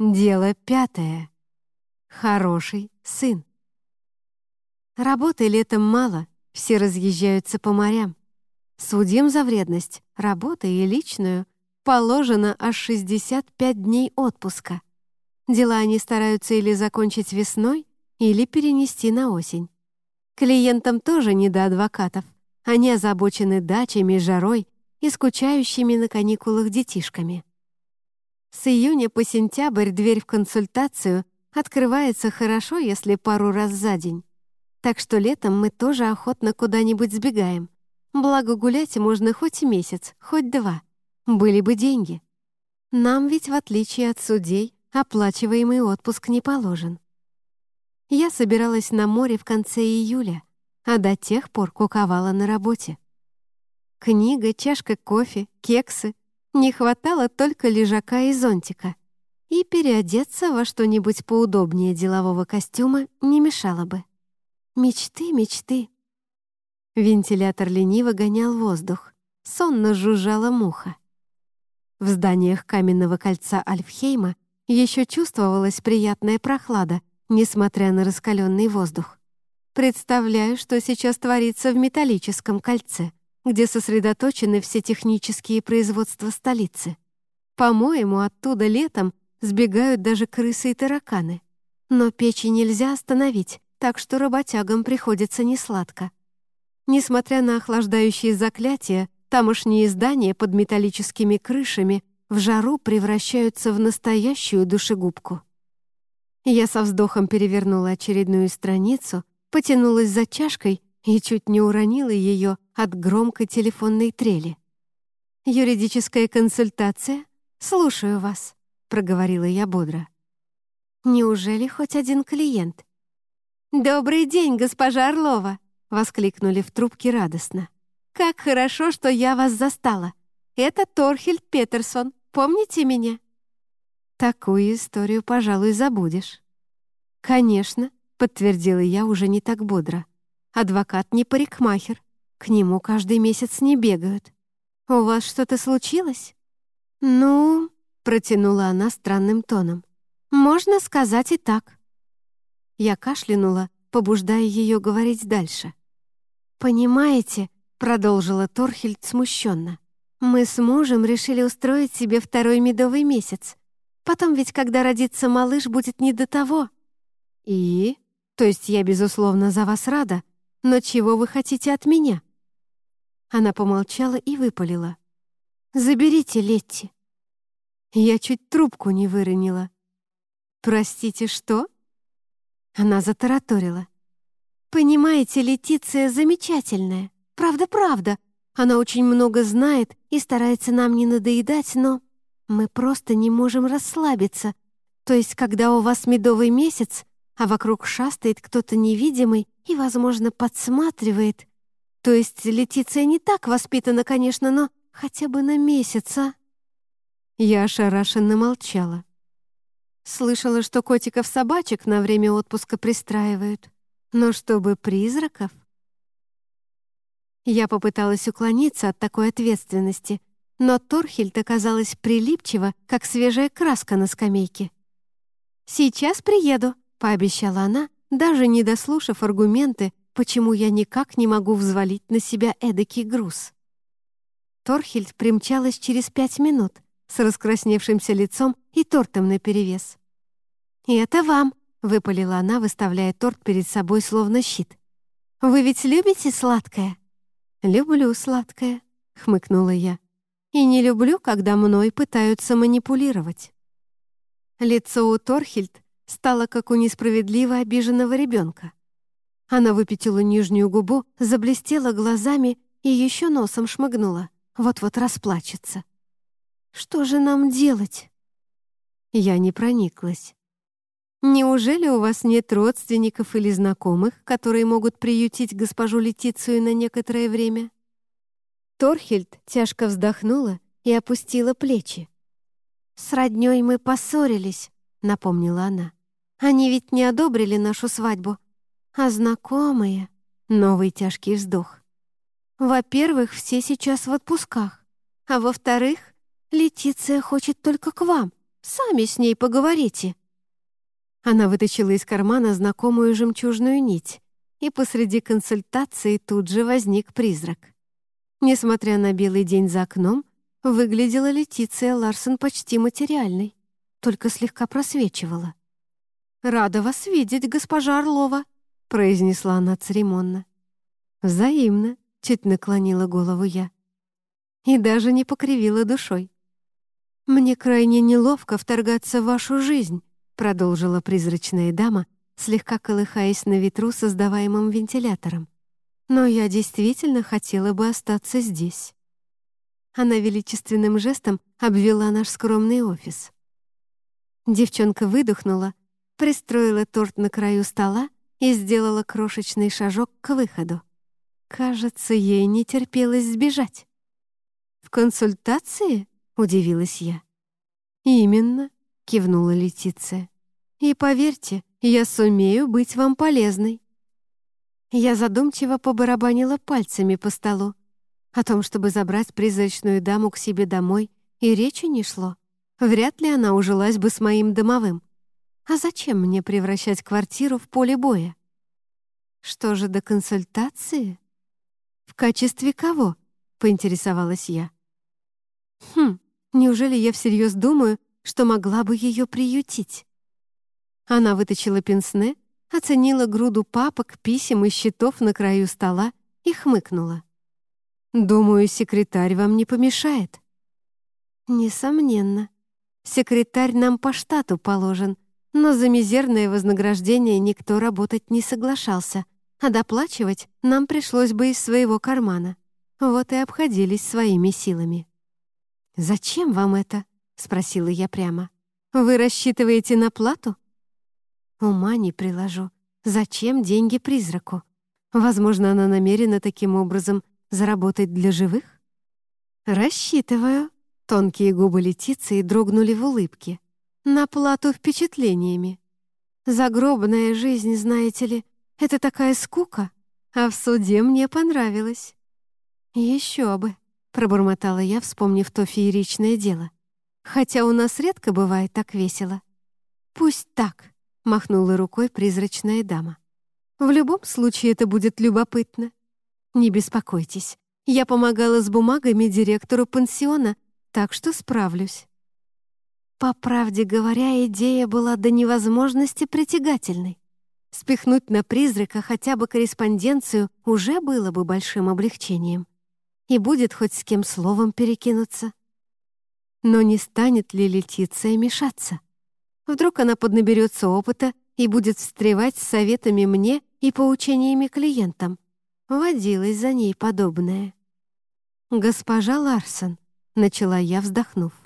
Дело пятое. Хороший сын. Работы летом мало, все разъезжаются по морям. Судим за вредность, работы и личную, положено аж 65 дней отпуска. Дела они стараются или закончить весной, или перенести на осень. Клиентам тоже не до адвокатов. Они озабочены дачами, жарой и скучающими на каникулах детишками. С июня по сентябрь дверь в консультацию открывается хорошо, если пару раз за день. Так что летом мы тоже охотно куда-нибудь сбегаем. Благо гулять можно хоть месяц, хоть два. Были бы деньги. Нам ведь, в отличие от судей, оплачиваемый отпуск не положен. Я собиралась на море в конце июля, а до тех пор куковала на работе. Книга, чашка кофе, кексы. Не хватало только лежака и зонтика. И переодеться во что-нибудь поудобнее делового костюма не мешало бы. Мечты, мечты. Вентилятор лениво гонял воздух. Сонно жужжала муха. В зданиях каменного кольца Альфхейма еще чувствовалась приятная прохлада, несмотря на раскаленный воздух. Представляю, что сейчас творится в металлическом кольце, где сосредоточены все технические производства столицы. По-моему, оттуда летом сбегают даже крысы и тараканы. Но печи нельзя остановить, так что работягам приходится несладко. Несмотря на охлаждающие заклятия, тамошние здания под металлическими крышами в жару превращаются в настоящую душегубку. Я со вздохом перевернула очередную страницу, потянулась за чашкой и чуть не уронила ее от громкой телефонной трели. «Юридическая консультация? Слушаю вас», — проговорила я бодро. «Неужели хоть один клиент?» «Добрый день, госпожа Орлова!» — воскликнули в трубке радостно. «Как хорошо, что я вас застала. Это Торхельд Петерсон. Помните меня?» Такую историю, пожалуй, забудешь. «Конечно», — подтвердила я уже не так бодро. «Адвокат не парикмахер. К нему каждый месяц не бегают. У вас что-то случилось?» «Ну...» — протянула она странным тоном. «Можно сказать и так». Я кашлянула, побуждая ее говорить дальше. «Понимаете», — продолжила Торхельд смущенно, «мы с мужем решили устроить себе второй медовый месяц. Потом ведь, когда родится малыш, будет не до того». «И? То есть я, безусловно, за вас рада, но чего вы хотите от меня?» Она помолчала и выпалила. «Заберите Летти». Я чуть трубку не выронила. «Простите, что?» Она затараторила. «Понимаете, Летиция замечательная. Правда-правда. Она очень много знает и старается нам не надоедать, но мы просто не можем расслабиться. То есть, когда у вас медовый месяц, а вокруг шастает кто-то невидимый и, возможно, подсматривает. То есть Летиция не так воспитана, конечно, но хотя бы на месяц, а?» Я ошарашенно молчала. Слышала, что котиков-собачек на время отпуска пристраивают. Но чтобы призраков? Я попыталась уклониться от такой ответственности, но Торхельд оказалась прилипчива, как свежая краска на скамейке. «Сейчас приеду», — пообещала она, даже не дослушав аргументы, почему я никак не могу взвалить на себя эдакий груз. Торхельд примчалась через пять минут с раскрасневшимся лицом и тортом наперевес. «И это вам», — выпалила она, выставляя торт перед собой словно щит. «Вы ведь любите сладкое?» «Люблю сладкое», — хмыкнула я. «И не люблю, когда мной пытаются манипулировать». Лицо у Торхельд стало как у несправедливо обиженного ребенка. Она выпятила нижнюю губу, заблестела глазами и еще носом шмыгнула. Вот-вот расплачется. «Что же нам делать?» Я не прониклась. «Неужели у вас нет родственников или знакомых, которые могут приютить госпожу Летицию на некоторое время?» Торхельд тяжко вздохнула и опустила плечи. «С роднёй мы поссорились», — напомнила она. «Они ведь не одобрили нашу свадьбу. А знакомые...» — новый тяжкий вздох. «Во-первых, все сейчас в отпусках. А во-вторых, Летиция хочет только к вам, Сами с ней поговорите». Она вытащила из кармана знакомую жемчужную нить, и посреди консультации тут же возник призрак. Несмотря на белый день за окном, выглядела Летиция Ларсон почти материальной, только слегка просвечивала. «Рада вас видеть, госпожа Орлова», — произнесла она церемонно. «Взаимно», — чуть наклонила голову я. И даже не покривила душой. «Мне крайне неловко вторгаться в вашу жизнь», — продолжила призрачная дама, слегка колыхаясь на ветру, создаваемым вентилятором. «Но я действительно хотела бы остаться здесь». Она величественным жестом обвела наш скромный офис. Девчонка выдохнула, пристроила торт на краю стола и сделала крошечный шажок к выходу. Кажется, ей не терпелось сбежать. «В консультации?» — удивилась я. «Именно», — кивнула Летиция. «И поверьте, я сумею быть вам полезной». Я задумчиво побарабанила пальцами по столу. О том, чтобы забрать призрачную даму к себе домой, и речи не шло. Вряд ли она ужилась бы с моим домовым. А зачем мне превращать квартиру в поле боя? Что же до консультации? В качестве кого? Поинтересовалась я. Хм, неужели я всерьез думаю, что могла бы ее приютить? Она вытащила пенсне, оценила груду папок, писем и счетов на краю стола и хмыкнула. «Думаю, секретарь вам не помешает». «Несомненно. Секретарь нам по штату положен, но за мизерное вознаграждение никто работать не соглашался, а доплачивать нам пришлось бы из своего кармана. Вот и обходились своими силами». «Зачем вам это?» — спросила я прямо. «Вы рассчитываете на плату?» Ума не приложу. Зачем деньги призраку? Возможно, она намерена таким образом заработать для живых? Рассчитываю. Тонкие губы Летиции дрогнули в улыбке. На плату впечатлениями. Загробная жизнь, знаете ли, это такая скука, а в суде мне понравилось. Еще бы, пробормотала я, вспомнив то фееричное дело. Хотя у нас редко бывает так весело. Пусть так, махнула рукой призрачная дама. В любом случае это будет любопытно. Не беспокойтесь, я помогала с бумагами директору пансиона, так что справлюсь. По правде говоря, идея была до невозможности притягательной. Спихнуть на призрака хотя бы корреспонденцию уже было бы большим облегчением. И будет хоть с кем словом перекинуться. Но не станет ли Летиция мешаться? Вдруг она поднаберется опыта и будет встревать с советами мне и поучениями клиентам. Водилась за ней подобное. «Госпожа Ларсон», — начала я, вздохнув.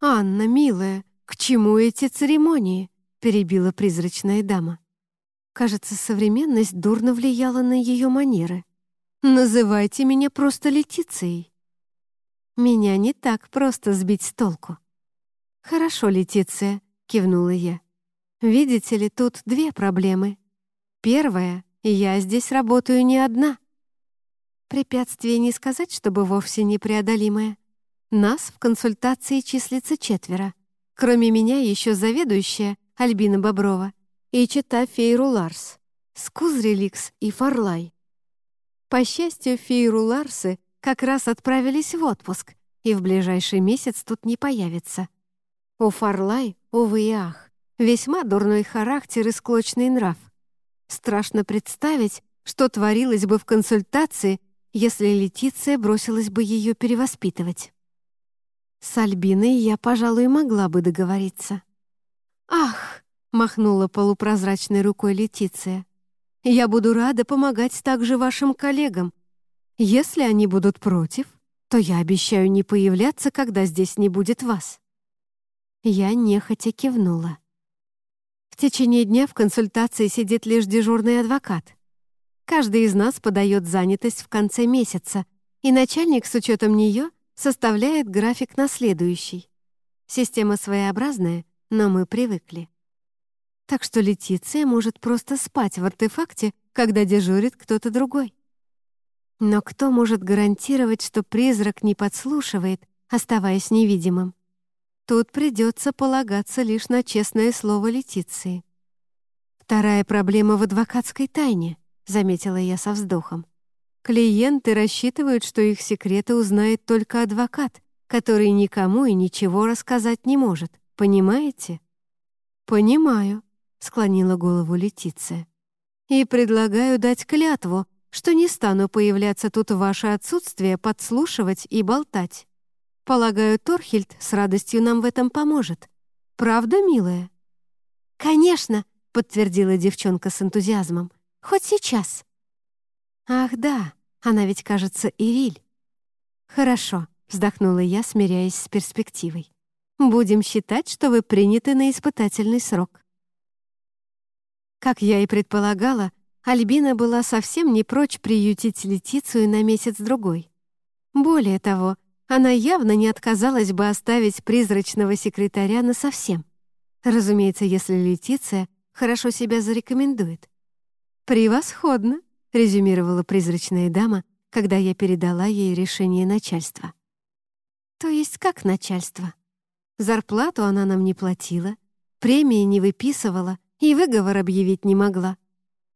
«Анна, милая, к чему эти церемонии?» — перебила призрачная дама. Кажется, современность дурно влияла на ее манеры. «Называйте меня просто Летицией». Меня не так просто сбить с толку. «Хорошо, Летиция», — кивнула я. «Видите ли, тут две проблемы. Первая — я здесь работаю не одна. Препятствие не сказать, чтобы вовсе непреодолимое. Нас в консультации числится четверо. Кроме меня еще заведующая Альбина Боброва и чита Фейру Ларс, Скузреликс и Фарлай. По счастью, Фейру Ларсы как раз отправились в отпуск и в ближайший месяц тут не появятся. У Фарлай, увы и ах, весьма дурной характер и склочный нрав. Страшно представить, что творилось бы в консультации, если Летиция бросилась бы ее перевоспитывать. С Альбиной я, пожалуй, могла бы договориться. «Ах!» — махнула полупрозрачной рукой Летиция. «Я буду рада помогать также вашим коллегам. Если они будут против, то я обещаю не появляться, когда здесь не будет вас». Я нехотя кивнула. В течение дня в консультации сидит лишь дежурный адвокат. Каждый из нас подает занятость в конце месяца, и начальник с учетом нее составляет график на следующий. Система своеобразная, но мы привыкли. Так что Летиция может просто спать в артефакте, когда дежурит кто-то другой. Но кто может гарантировать, что призрак не подслушивает, оставаясь невидимым? Тут придется полагаться лишь на честное слово Летиции. «Вторая проблема в адвокатской тайне», — заметила я со вздохом. «Клиенты рассчитывают, что их секреты узнает только адвокат, который никому и ничего рассказать не может. Понимаете?» «Понимаю», — склонила голову Летиция. «И предлагаю дать клятву, что не стану появляться тут в ваше отсутствие, подслушивать и болтать. Полагаю, Торхильд с радостью нам в этом поможет. Правда, милая?» «Конечно», — подтвердила девчонка с энтузиазмом. «Хоть сейчас». «Ах да, она ведь, кажется, Ириль». «Хорошо», — вздохнула я, смиряясь с перспективой. «Будем считать, что вы приняты на испытательный срок». Как я и предполагала, Альбина была совсем не прочь приютить Летицию на месяц-другой. Более того, она явно не отказалась бы оставить призрачного секретаря насовсем. Разумеется, если Летиция хорошо себя зарекомендует. «Превосходно», — резюмировала призрачная дама, когда я передала ей решение начальства. «То есть как начальство? Зарплату она нам не платила, премии не выписывала и выговор объявить не могла.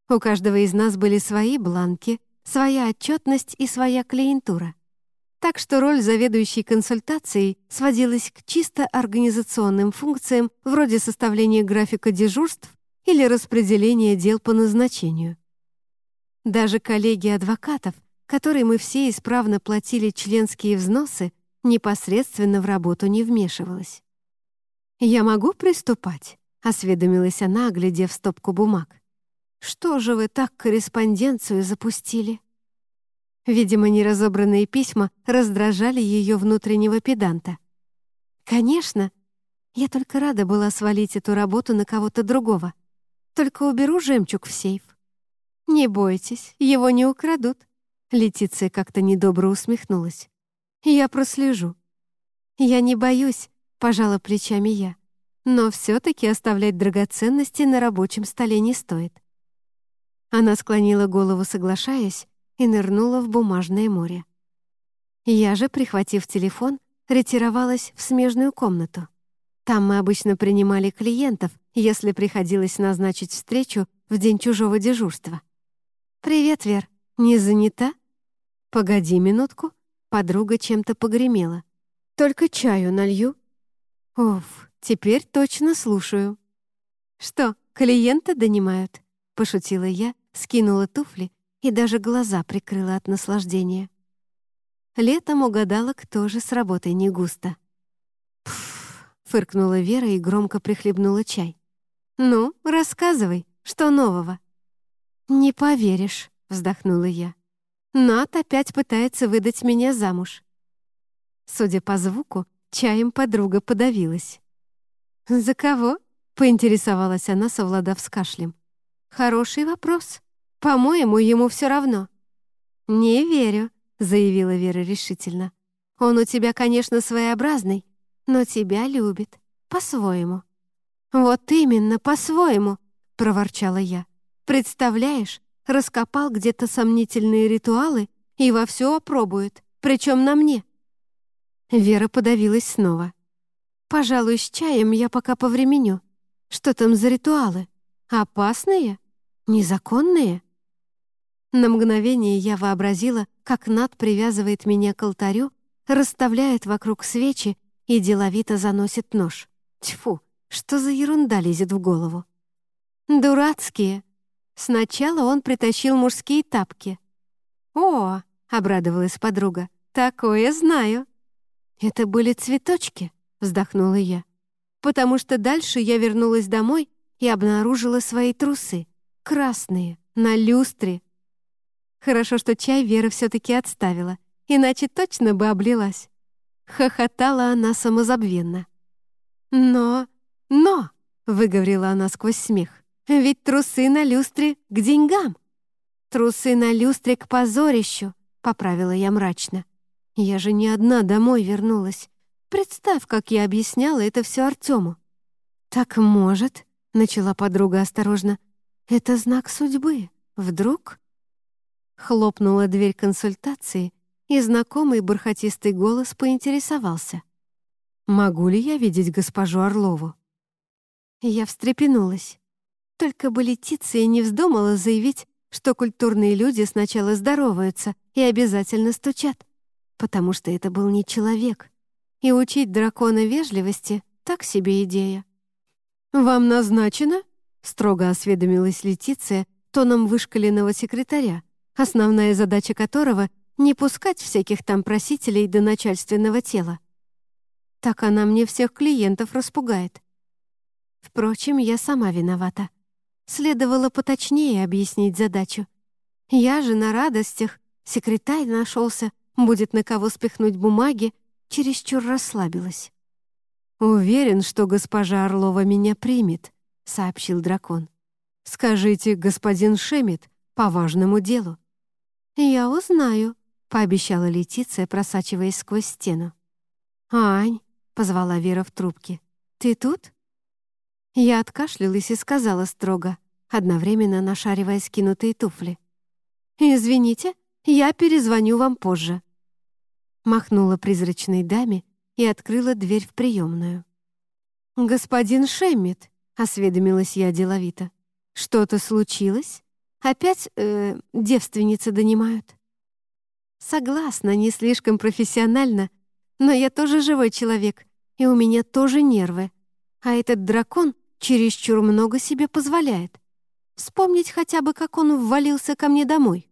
У каждого из нас были свои бланки, своя отчетность и своя клиентура. Так что роль заведующей консультацией сводилась к чисто организационным функциям вроде составления графика дежурств или распределения дел по назначению. Даже коллеги адвокатов, которым мы все исправно платили членские взносы, непосредственно в работу не вмешивалась. «Я могу приступать?» — осведомилась она, оглядев стопку бумаг. Что же вы так корреспонденцию запустили?» Видимо, неразобранные письма раздражали ее внутреннего педанта. «Конечно. Я только рада была свалить эту работу на кого-то другого. Только уберу жемчуг в сейф». «Не бойтесь, его не украдут». Летиция как-то недобро усмехнулась. «Я прослежу». «Я не боюсь», — пожала плечами я. «Но все-таки оставлять драгоценности на рабочем столе не стоит. Она склонила голову, соглашаясь, и нырнула в бумажное море. Я же, прихватив телефон, ретировалась в смежную комнату. Там мы обычно принимали клиентов, если приходилось назначить встречу в день чужого дежурства. «Привет, Вер, не занята?» «Погоди минутку», подруга чем-то погремела. «Только чаю налью». «Оф, теперь точно слушаю». «Что, клиента донимают?» — пошутила я, скинула туфли и даже глаза прикрыла от наслаждения. Летом угадала, кто же с работой не густо. «Пф!» — фыркнула Вера и громко прихлебнула чай. «Ну, рассказывай, что нового?» «Не поверишь», — вздохнула я. «Нат опять пытается выдать меня замуж». Судя по звуку, чаем подруга подавилась. «За кого?» — поинтересовалась она, совладав с кашлем. «Хороший вопрос. По-моему, ему все равно». «Не верю», — заявила Вера решительно. «Он у тебя, конечно, своеобразный, но тебя любит. По-своему». «Вот именно, по-своему», — проворчала я. «Представляешь, раскопал где-то сомнительные ритуалы и вовсю опробует, причем на мне». Вера подавилась снова. «Пожалуй, с чаем я пока повременю. Что там за ритуалы? Опасные?» Незаконные? На мгновение я вообразила, как Над привязывает меня к алтарю, расставляет вокруг свечи и деловито заносит нож. Тьфу, что за ерунда лезет в голову? Дурацкие. Сначала он притащил мужские тапки. «О!» — обрадовалась подруга. «Такое знаю». «Это были цветочки», — вздохнула я. «Потому что дальше я вернулась домой и обнаружила свои трусы. Красные, на люстре. Хорошо, что чай Вера все-таки отставила, иначе точно бы облилась. Хохотала она самозабвенно. «Но, но!» — выговорила она сквозь смех. «Ведь трусы на люстре к деньгам!» «Трусы на люстре к позорищу!» — поправила я мрачно. «Я же не одна домой вернулась. Представь, как я объясняла это все Артему. «Так может», — начала подруга осторожно, это знак судьбы. Вдруг...» Хлопнула дверь консультации, и знакомый бархатистый голос поинтересовался. Могу ли я видеть госпожу Орлову?» Я встрепенулась. Только бы Летиция не вздумала заявить, что культурные люди сначала здороваются и обязательно стучат, потому что это был не человек. И учить дракона вежливости — так себе идея. «Вам назначено?» — строго осведомилась Летиция тоном вышкаленного секретаря, основная задача которого — не пускать всяких там просителей до начальственного тела. Так она мне всех клиентов распугает. Впрочем, я сама виновата. Следовало поточнее объяснить задачу. Я же на радостях, секретарь нашелся, будет на кого спихнуть бумаги, чересчур расслабилась. «Уверен, что госпожа Орлова меня примет», — сообщил дракон. «Скажите, господин Шемит, по важному делу». «Я узнаю», — пообещала Летиция, просачиваясь сквозь стену. «Ань», — позвала Вера в трубке, — «ты тут?» Я откашлялась и сказала строго, одновременно нашаривая скинутые туфли. «Извините, я перезвоню вам позже». Махнула призрачной даме и открыла дверь в приемную. «Господин Шеммит», — осведомилась я деловито, — «что-то случилось? Опять, э, девственницы донимают?» «Согласна, не слишком профессионально, но я тоже живой человек, и у меня тоже нервы. А этот дракон чересчур много себе позволяет. Вспомнить хотя бы, как он ввалился ко мне домой.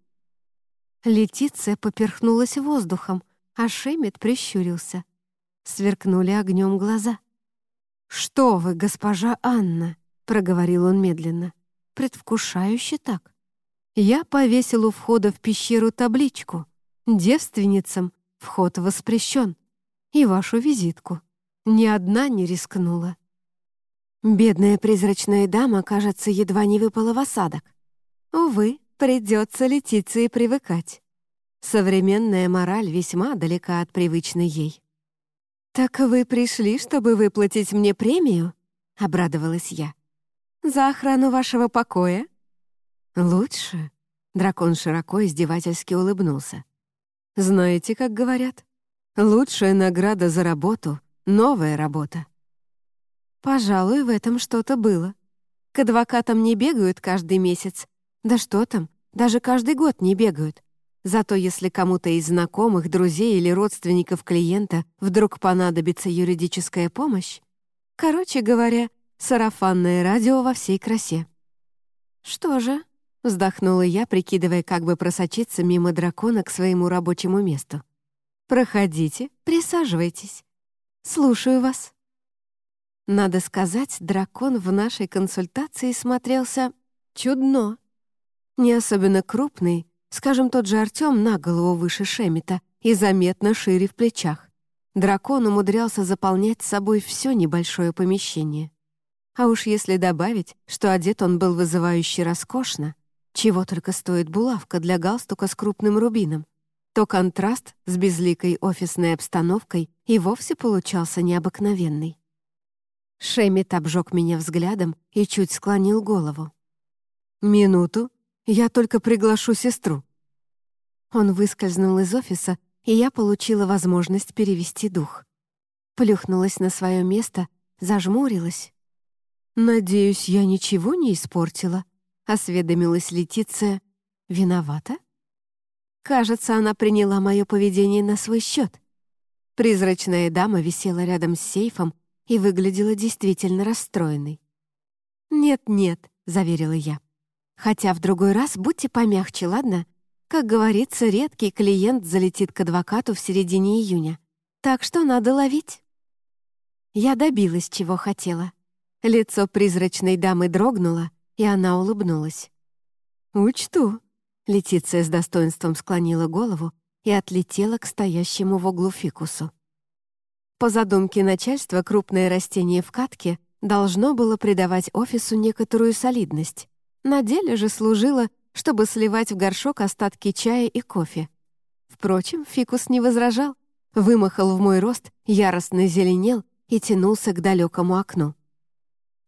Летиция поперхнулась воздухом, а Шемет прищурился. Сверкнули огнем глаза. «Что вы, госпожа Анна!» — проговорил он медленно. Предвкушающе так. Я повесил у входа в пещеру табличку. Девственницам вход воспрещен. И вашу визитку. Ни одна не рискнула. Бедная призрачная дама, кажется, едва не выпала в осадок. Увы, придется Летиции привыкать. Современная мораль весьма далека от привычной ей. «Так вы пришли, чтобы выплатить мне премию?» — обрадовалась я. «За охрану вашего покоя?» «Лучше?» — дракон широко издевательски улыбнулся. «Знаете, как говорят? Лучшая награда за работу — новая работа. Пожалуй, в этом что-то было. К адвокатам не бегают каждый месяц. Да что там, даже каждый год не бегают. Зато если кому-то из знакомых, друзей или родственников клиента вдруг понадобится юридическая помощь, короче говоря, сарафанное радио во всей красе. «Что же?» — вздохнула я, прикидывая, как бы просочиться мимо дракона к своему рабочему месту. «Проходите, присаживайтесь. Слушаю вас». Надо сказать, дракон в нашей консультации смотрелся чудно. Не особенно крупный, скажем, тот же Артём на голову выше Шемита и заметно шире в плечах. Дракон умудрялся заполнять собой все небольшое помещение. А уж если добавить, что одет он был вызывающе роскошно, чего только стоит булавка для галстука с крупным рубином, то контраст с безликой офисной обстановкой и вовсе получался необыкновенный. Шемит обжег меня взглядом и чуть склонил голову. «Минуту, я только приглашу сестру». Он выскользнул из офиса, и я получила возможность перевести дух. Плюхнулась на свое место, зажмурилась. «Надеюсь, я ничего не испортила?» — осведомилась Летиция. «Виновата?» Кажется, она приняла мое поведение на свой счет. Призрачная дама висела рядом с сейфом и выглядела действительно расстроенной. «Нет-нет», — заверила я. «Хотя в другой раз будьте помягче, ладно? Как говорится, редкий клиент залетит к адвокату в середине июня. Так что надо ловить». Я добилась, чего хотела. Лицо призрачной дамы дрогнуло, и она улыбнулась. «Учту», — Летиция с достоинством склонила голову и отлетела к стоящему в углу фикусу. По задумке начальства, крупное растение в катке должно было придавать офису некоторую солидность. На деле же служило, чтобы сливать в горшок остатки чая и кофе. Впрочем, фикус не возражал, вымахал в мой рост, яростно зеленел и тянулся к далекому окну.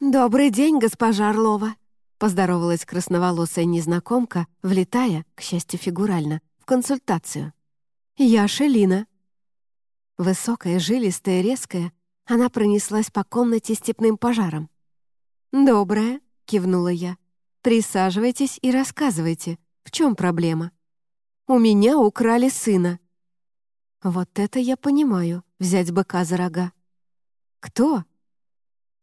«Добрый день, госпожа Орлова!» — поздоровалась красноволосая незнакомка, влетая, к счастью, фигурально, в консультацию. «Я Шелина», Высокая, жилистая, резкая, она пронеслась по комнате степным пожаром. «Доброе», — кивнула я. «Присаживайтесь и рассказывайте, в чем проблема?» «У меня украли сына». Вот это я понимаю, взять быка за рога. «Кто?»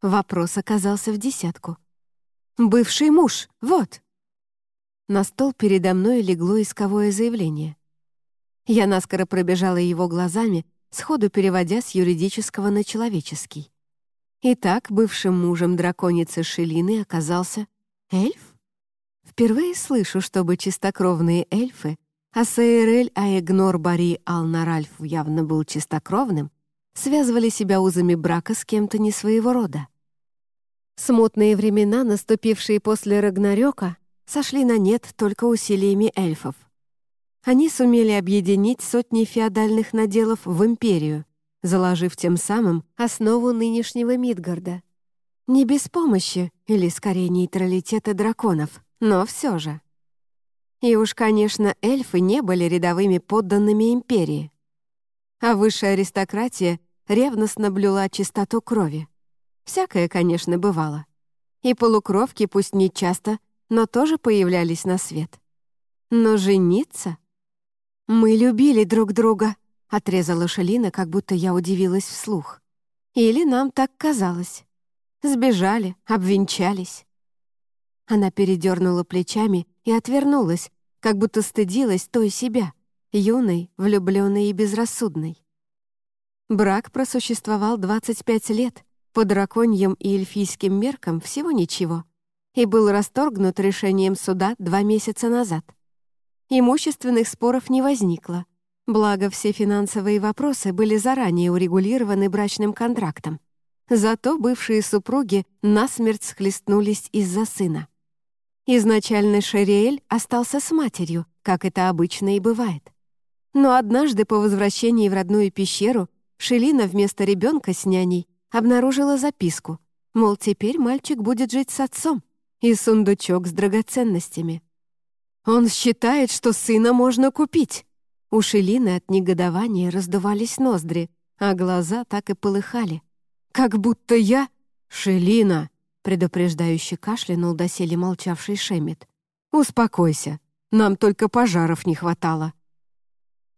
Вопрос оказался в десятку. «Бывший муж, вот!» На стол передо мной легло исковое заявление. Я наскоро пробежала его глазами, сходу переводя с юридического на человеческий. Итак, бывшим мужем драконицы Шелины оказался эльф? Впервые слышу, чтобы чистокровные эльфы, а Сейрель Аэгнор Бари Алнаральф явно был чистокровным, связывали себя узами брака с кем-то не своего рода. Смутные времена, наступившие после Рагнарёка, сошли на нет только усилиями эльфов. Они сумели объединить сотни феодальных наделов в империю, заложив тем самым основу нынешнего Мидгарда. Не без помощи, или скорее нейтралитета драконов, но все же. И уж, конечно, эльфы не были рядовыми подданными империи. А высшая аристократия ревностно блюла чистоту крови. Всякое, конечно, бывало. И полукровки, пусть не часто, но тоже появлялись на свет. Но жениться? «Мы любили друг друга», — отрезала Шалина, как будто я удивилась вслух. «Или нам так казалось. Сбежали, обвенчались». Она передернула плечами и отвернулась, как будто стыдилась той себя, юной, влюбленной и безрассудной. Брак просуществовал 25 лет, по драконьим и эльфийским меркам всего ничего — и был расторгнут решением суда два месяца назад. Имущественных споров не возникло, благо все финансовые вопросы были заранее урегулированы брачным контрактом. Зато бывшие супруги насмерть схлестнулись из-за сына. Изначально Шериэль остался с матерью, как это обычно и бывает. Но однажды по возвращении в родную пещеру Шелина вместо ребенка с няней обнаружила записку, мол, теперь мальчик будет жить с отцом и сундучок с драгоценностями. Он считает, что сына можно купить. У Шелины от негодования раздувались ноздри, а глаза так и полыхали. Как будто я... «Шелина!» — предупреждающе кашлянул доселе молчавший Шемет. «Успокойся, нам только пожаров не хватало».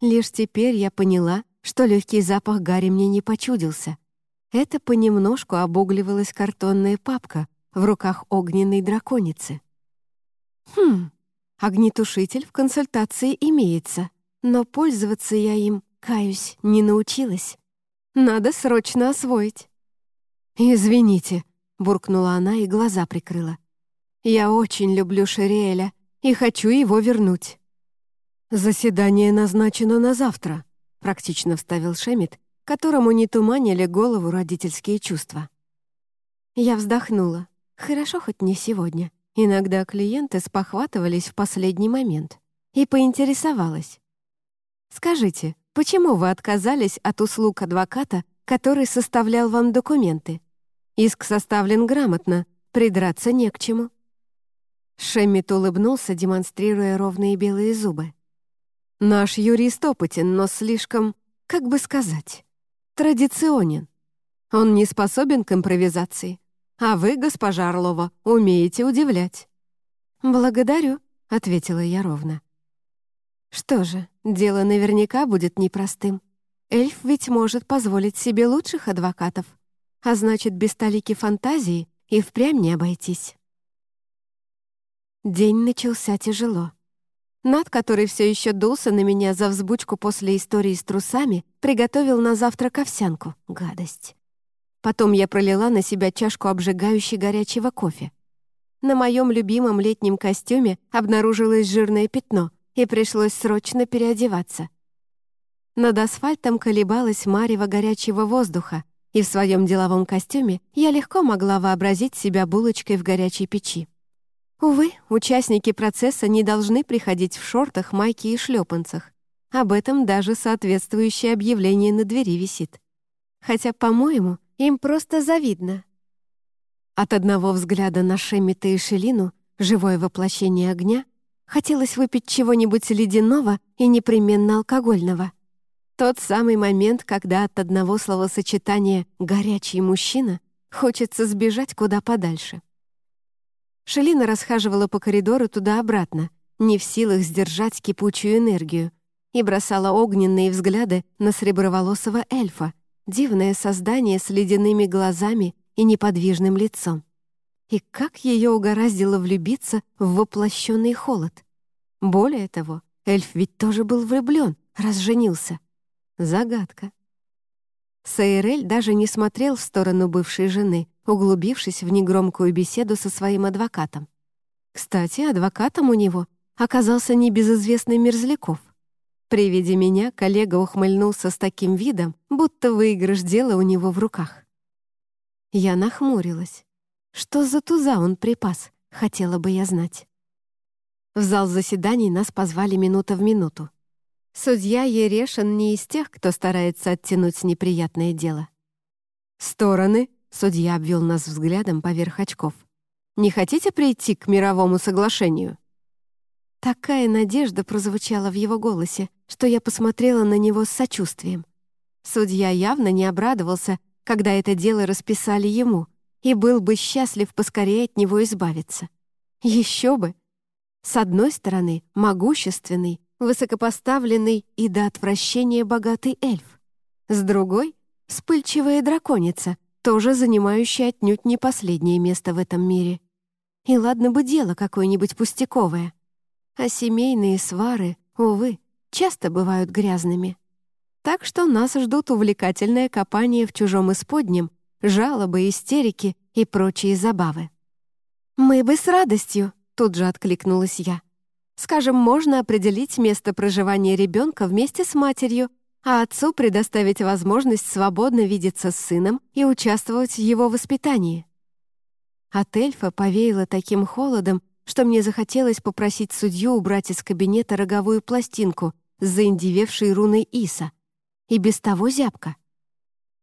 Лишь теперь я поняла, что легкий запах Гарри мне не почудился. Это понемножку обугливалась картонная папка, в руках огненной драконицы. Хм, огнетушитель в консультации имеется, но пользоваться я им, каюсь, не научилась. Надо срочно освоить. «Извините», — буркнула она и глаза прикрыла. «Я очень люблю Шериэля и хочу его вернуть». «Заседание назначено на завтра», — практично вставил Шемит, которому не туманили голову родительские чувства. Я вздохнула. Хорошо хоть не сегодня. Иногда клиенты спохватывались в последний момент. И поинтересовалась. «Скажите, почему вы отказались от услуг адвоката, который составлял вам документы? Иск составлен грамотно, придраться не к чему». Шеммит улыбнулся, демонстрируя ровные белые зубы. «Наш юрист опытен, но слишком, как бы сказать, традиционен. Он не способен к импровизации. А вы, госпожа Орлова, умеете удивлять». «Благодарю», — ответила я ровно. «Что же, дело наверняка будет непростым. Эльф ведь может позволить себе лучших адвокатов, а значит, без талики фантазии и впрямь не обойтись». День начался тяжело. Над, который все еще дулся на меня за взбучку после истории с трусами, приготовил на завтрак овсянку. Гадость. Потом я пролила на себя чашку обжигающей горячего кофе. На моем любимом летнем костюме обнаружилось жирное пятно, и пришлось срочно переодеваться. Над асфальтом колебалась марево горячего воздуха, и в своем деловом костюме я легко могла вообразить себя булочкой в горячей печи. Увы, участники процесса не должны приходить в шортах, майке и шлепанцах. Об этом даже соответствующее объявление на двери висит. Хотя, по-моему, им просто завидно. От одного взгляда на Шемита и Шелину, живое воплощение огня, хотелось выпить чего-нибудь ледяного и непременно алкогольного. Тот самый момент, когда от одного словосочетания «горячий мужчина» хочется сбежать куда подальше. Шелина расхаживала по коридору туда-обратно, не в силах сдержать кипучую энергию, и бросала огненные взгляды на среброволосого эльфа, дивное создание с ледяными глазами и неподвижным лицом. И как ее угораздило влюбиться в воплощенный холод. Более того, эльф ведь тоже был влюблен, раз женился. Загадка. Сейрель даже не смотрел в сторону бывшей жены, углубившись в негромкую беседу со своим адвокатом. Кстати, адвокатом у него оказался небезызвестный Мерзляков. При виде меня коллега ухмыльнулся с таким видом, будто выигрыш дела у него в руках. Я нахмурилась. Что за туза он припас, хотела бы я знать. В зал заседаний нас позвали минута в минуту. Судья Ерешин не из тех, кто старается оттянуть неприятное дело. «Стороны», — судья обвел нас взглядом поверх очков. «Не хотите прийти к мировому соглашению?» Такая надежда прозвучала в его голосе, что я посмотрела на него с сочувствием. Судья явно не обрадовался, когда это дело расписали ему, и был бы счастлив поскорее от него избавиться. Еще бы! С одной стороны, могущественный, высокопоставленный и до отвращения богатый эльф. С другой — вспыльчивая драконица, тоже занимающая отнюдь не последнее место в этом мире. И ладно бы дело какое-нибудь пустяковое — а семейные свары, увы, часто бывают грязными. Так что нас ждут увлекательное копание в чужом исподнем, жалобы, истерики и прочие забавы. «Мы бы с радостью», — тут же откликнулась я. «Скажем, можно определить место проживания ребенка вместе с матерью, а отцу предоставить возможность свободно видеться с сыном и участвовать в его воспитании». От эльфа повеяло таким холодом, что мне захотелось попросить судью убрать из кабинета роговую пластинку с заиндевевшей руной Иса. И без того зябко.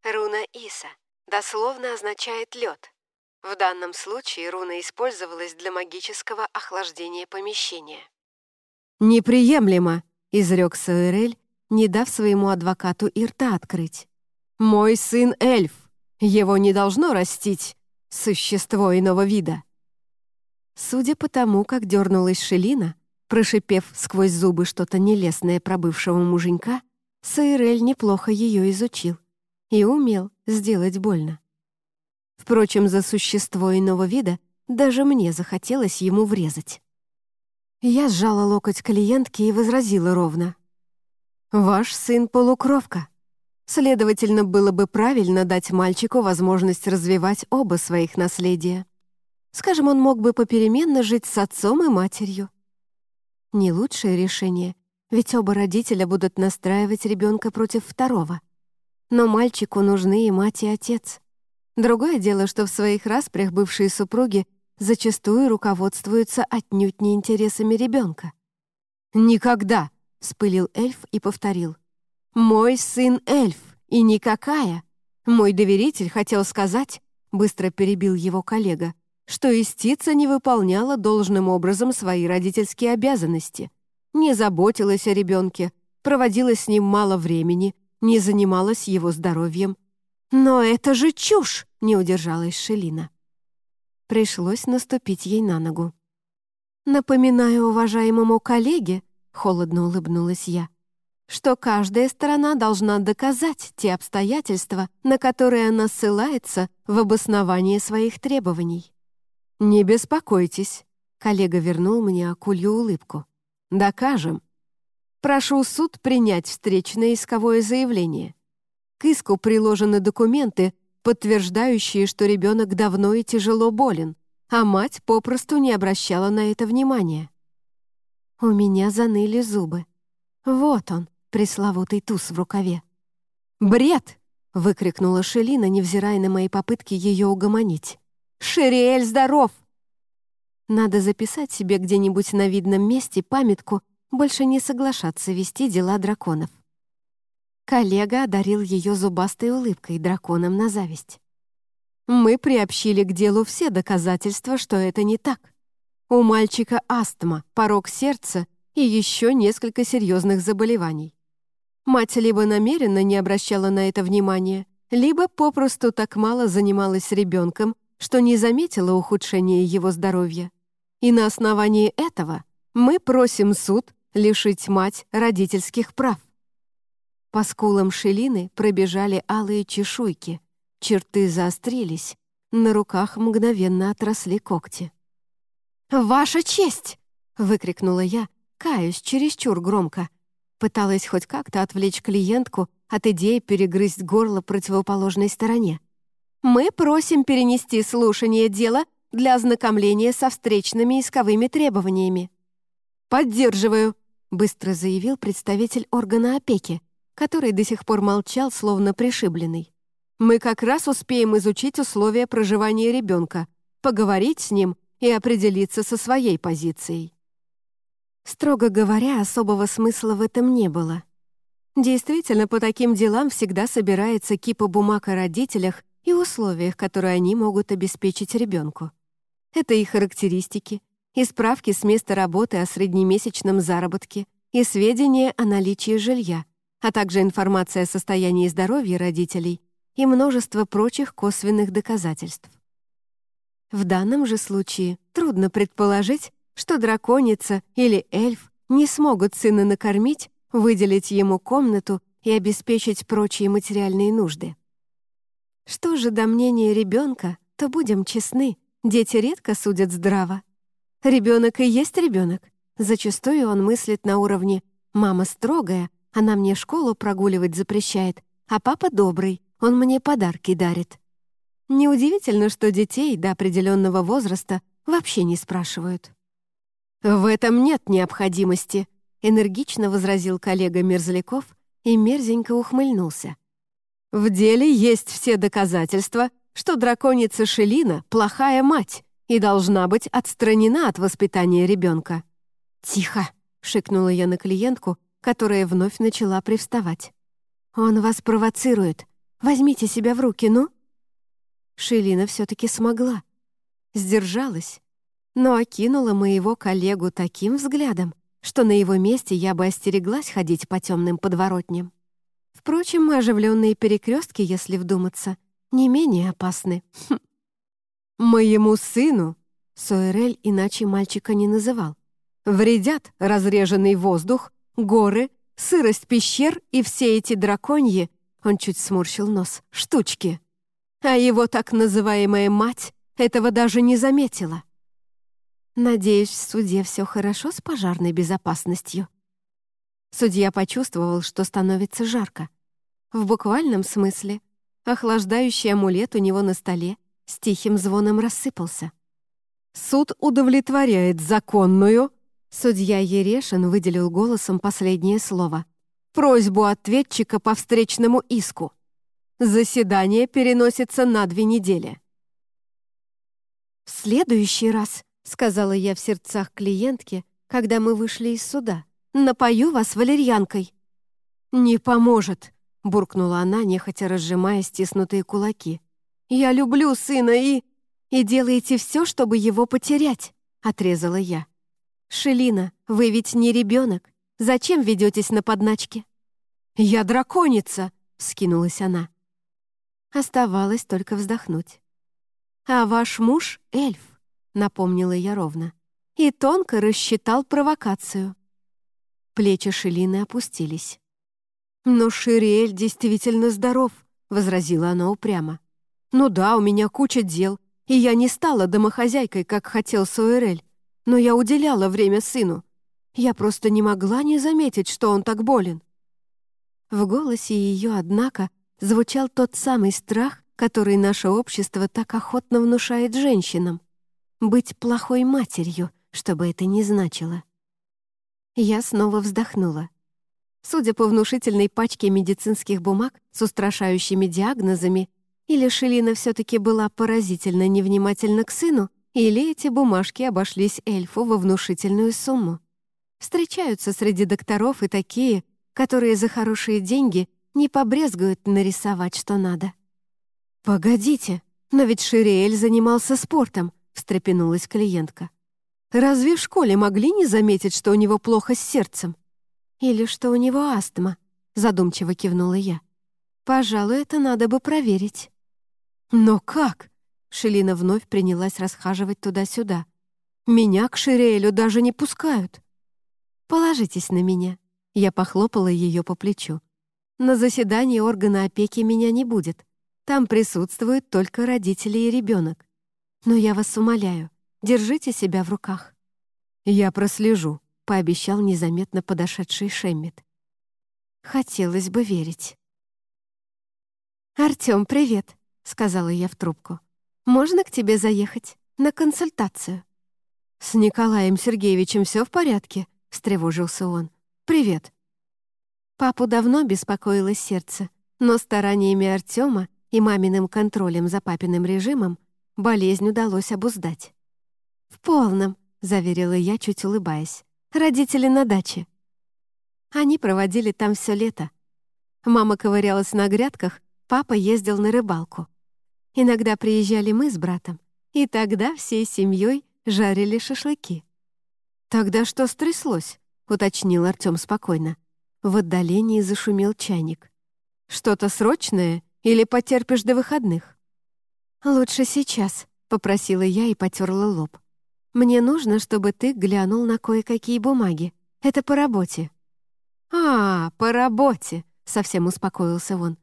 Руна Иса дословно означает лед. В данном случае руна использовалась для магического охлаждения помещения. «Неприемлемо», — изрек Саэрель, не дав своему адвокату и рта открыть. «Мой сын — эльф. Его не должно растить существо иного вида». Судя по тому, как дернулась Шелина, прошипев сквозь зубы что-то нелестное про бывшего муженька, Сайрель неплохо ее изучил и умел сделать больно. Впрочем, за существо иного вида даже мне захотелось ему врезать. Я сжала локоть клиентки и возразила ровно. «Ваш сын — полукровка. Следовательно, было бы правильно дать мальчику возможность развивать оба своих наследия. Скажем, он мог бы попеременно жить с отцом и матерью. Не лучшее решение, ведь оба родителя будут настраивать ребенка против второго. Но мальчику нужны и мать, и отец. Другое дело, что в своих распрях бывшие супруги зачастую руководствуются отнюдь не интересами ребенка. «Никогда!» — вспылил эльф и повторил. «Мой сын эльф, и никакая!» Мой доверитель хотел сказать, быстро перебил его коллега, что истица не выполняла должным образом свои родительские обязанности, не заботилась о ребенке, проводила с ним мало времени, не занималась его здоровьем. «Но это же чушь!» — не удержалась Шелина. Пришлось наступить ей на ногу. «Напоминаю уважаемому коллеге», — холодно улыбнулась я, что каждая сторона должна доказать те обстоятельства, на которые она ссылается в обосновании своих требований. «Не беспокойтесь», — коллега вернул мне акулью улыбку. «Докажем. Прошу суд принять встречное исковое заявление. К иску приложены документы, подтверждающие, что ребенок давно и тяжело болен, а мать попросту не обращала на это внимания». У меня заныли зубы. Вот он, пресловутый туз в рукаве. «Бред!» — выкрикнула Шелина, невзирая на мои попытки ее угомонить. Шириэль здоров!» Надо записать себе где-нибудь на видном месте памятку больше не соглашаться вести дела драконов. Коллега одарил ее зубастой улыбкой драконом на зависть. «Мы приобщили к делу все доказательства, что это не так. У мальчика астма, порог сердца и еще несколько серьезных заболеваний. Мать либо намеренно не обращала на это внимания, либо попросту так мало занималась ребенком, что не заметила ухудшения его здоровья. И на основании этого мы просим суд лишить мать родительских прав. По скулам Шелины пробежали алые чешуйки, черты заострились, на руках мгновенно отросли когти. «Ваша честь!» — выкрикнула я, каюсь чересчур громко. Пыталась хоть как-то отвлечь клиентку от идеи перегрызть горло противоположной стороне. «Мы просим перенести слушание дела для ознакомления со встречными исковыми требованиями». «Поддерживаю», — быстро заявил представитель органа опеки, который до сих пор молчал, словно пришибленный. «Мы как раз успеем изучить условия проживания ребенка, поговорить с ним и определиться со своей позицией». Строго говоря, особого смысла в этом не было. Действительно, по таким делам всегда собирается кипа бумаг о родителях и условиях, которые они могут обеспечить ребенку. Это и характеристики, и справки с места работы о среднемесячном заработке, и сведения о наличии жилья, а также информация о состоянии здоровья родителей и множество прочих косвенных доказательств. В данном же случае трудно предположить, что драконица или эльф не смогут сына накормить, выделить ему комнату и обеспечить прочие материальные нужды. Что же до мнения ребенка, то будем честны, дети редко судят здраво. Ребенок и есть ребенок. Зачастую он мыслит на уровне «мама строгая, она мне школу прогуливать запрещает, а папа добрый, он мне подарки дарит. Неудивительно, что детей до определенного возраста вообще не спрашивают. «В этом нет необходимости», — энергично возразил коллега Мерзляков и мерзенько ухмыльнулся. «В деле есть все доказательства, что драконица Шелина — плохая мать и должна быть отстранена от воспитания ребенка». «Тихо!» — шикнула я на клиентку, которая вновь начала привставать. «Он вас провоцирует. Возьмите себя в руки, ну?» Шелина все-таки смогла. Сдержалась, но окинула моего коллегу таким взглядом, что на его месте я бы остереглась ходить по темным подворотням. Впрочем, оживленные перекрестки, если вдуматься, не менее опасны. Хм. «Моему сыну», — Суэрель иначе мальчика не называл, «вредят разреженный воздух горы, сырость пещер и все эти драконьи, он чуть сморщил нос, штучки. А его так называемая мать этого даже не заметила. Надеюсь, в суде все хорошо с пожарной безопасностью. Судья почувствовал, что становится жарко. В буквальном смысле охлаждающий амулет у него на столе с тихим звоном рассыпался. «Суд удовлетворяет законную Судья Ерешин выделил голосом последнее слово. «Просьбу ответчика по встречному иску. Заседание переносится на две недели». «В следующий раз», — сказала я в сердцах клиентке, когда мы вышли из суда, «напою вас валерьянкой». «Не поможет», — буркнула она, нехотя разжимая стиснутые кулаки. «Я люблю сына и...» «И делаете все, чтобы его потерять», — отрезала я. «Шелина, вы ведь не ребенок. Зачем ведетесь на подначки?» «Я драконица!» — скинулась она. Оставалось только вздохнуть. «А ваш муж — эльф», — напомнила я ровно, и тонко рассчитал провокацию. Плечи Шелины опустились. «Но Шириэль действительно здоров», — возразила она упрямо. «Ну да, у меня куча дел, и я не стала домохозяйкой, как хотел Суэрель но я уделяла время сыну. Я просто не могла не заметить, что он так болен». В голосе ее, однако, звучал тот самый страх, который наше общество так охотно внушает женщинам. Быть плохой матерью, чтобы это не значило. Я снова вздохнула. Судя по внушительной пачке медицинских бумаг с устрашающими диагнозами, или Шелина все-таки была поразительно невнимательна к сыну, или эти бумажки обошлись эльфу во внушительную сумму. Встречаются среди докторов и такие, которые за хорошие деньги не побрезгуют нарисовать, что надо. «Погодите, но ведь Шириэль занимался спортом», — встрепенулась клиентка. «Разве в школе могли не заметить, что у него плохо с сердцем? Или что у него астма?» — задумчиво кивнула я. «Пожалуй, это надо бы проверить». «Но как?» — Шелина вновь принялась расхаживать туда-сюда. «Меня к Ширеэлю даже не пускают». «Положитесь на меня». Я похлопала ее по плечу. «На заседании органа опеки меня не будет. Там присутствуют только родители и ребенок. Но я вас умоляю, держите себя в руках». «Я прослежу», — пообещал незаметно подошедший Шеммит. Хотелось бы верить. «Артём, привет», — сказала я в трубку. «Можно к тебе заехать? На консультацию?» «С Николаем Сергеевичем все в порядке?» — встревожился он. «Привет». Папу давно беспокоило сердце, но стараниями Артема и маминым контролем за папиным режимом болезнь удалось обуздать. «В полном», — заверила я, чуть улыбаясь. «Родители на даче». Они проводили там все лето. Мама ковырялась на грядках, папа ездил на рыбалку. Иногда приезжали мы с братом, и тогда всей семьей жарили шашлыки. «Тогда что стряслось?» — уточнил Артём спокойно. В отдалении зашумел чайник. «Что-то срочное или потерпишь до выходных?» «Лучше сейчас», — попросила я и потерла лоб. «Мне нужно, чтобы ты глянул на кое-какие бумаги. Это по работе». «А, по работе», — совсем успокоился он.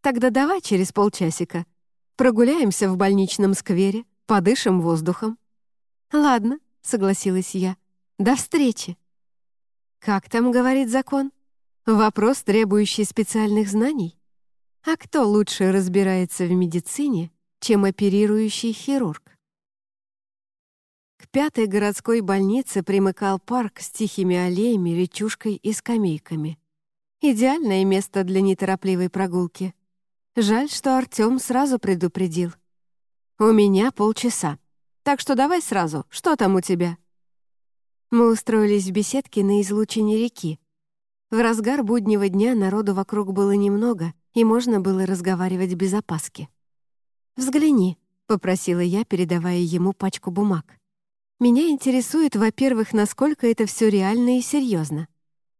«Тогда давай через полчасика. Прогуляемся в больничном сквере, подышим воздухом». «Ладно», — согласилась я. «До встречи». «Как там говорит закон? Вопрос, требующий специальных знаний? А кто лучше разбирается в медицине, чем оперирующий хирург?» К пятой городской больнице примыкал парк с тихими аллеями, речушкой и скамейками. Идеальное место для неторопливой прогулки. Жаль, что Артём сразу предупредил. «У меня полчаса, так что давай сразу, что там у тебя?» Мы устроились в беседке на излучине реки. В разгар буднего дня народу вокруг было немного, и можно было разговаривать без опаски. «Взгляни», — попросила я, передавая ему пачку бумаг. Меня интересует, во-первых, насколько это все реально и серьезно.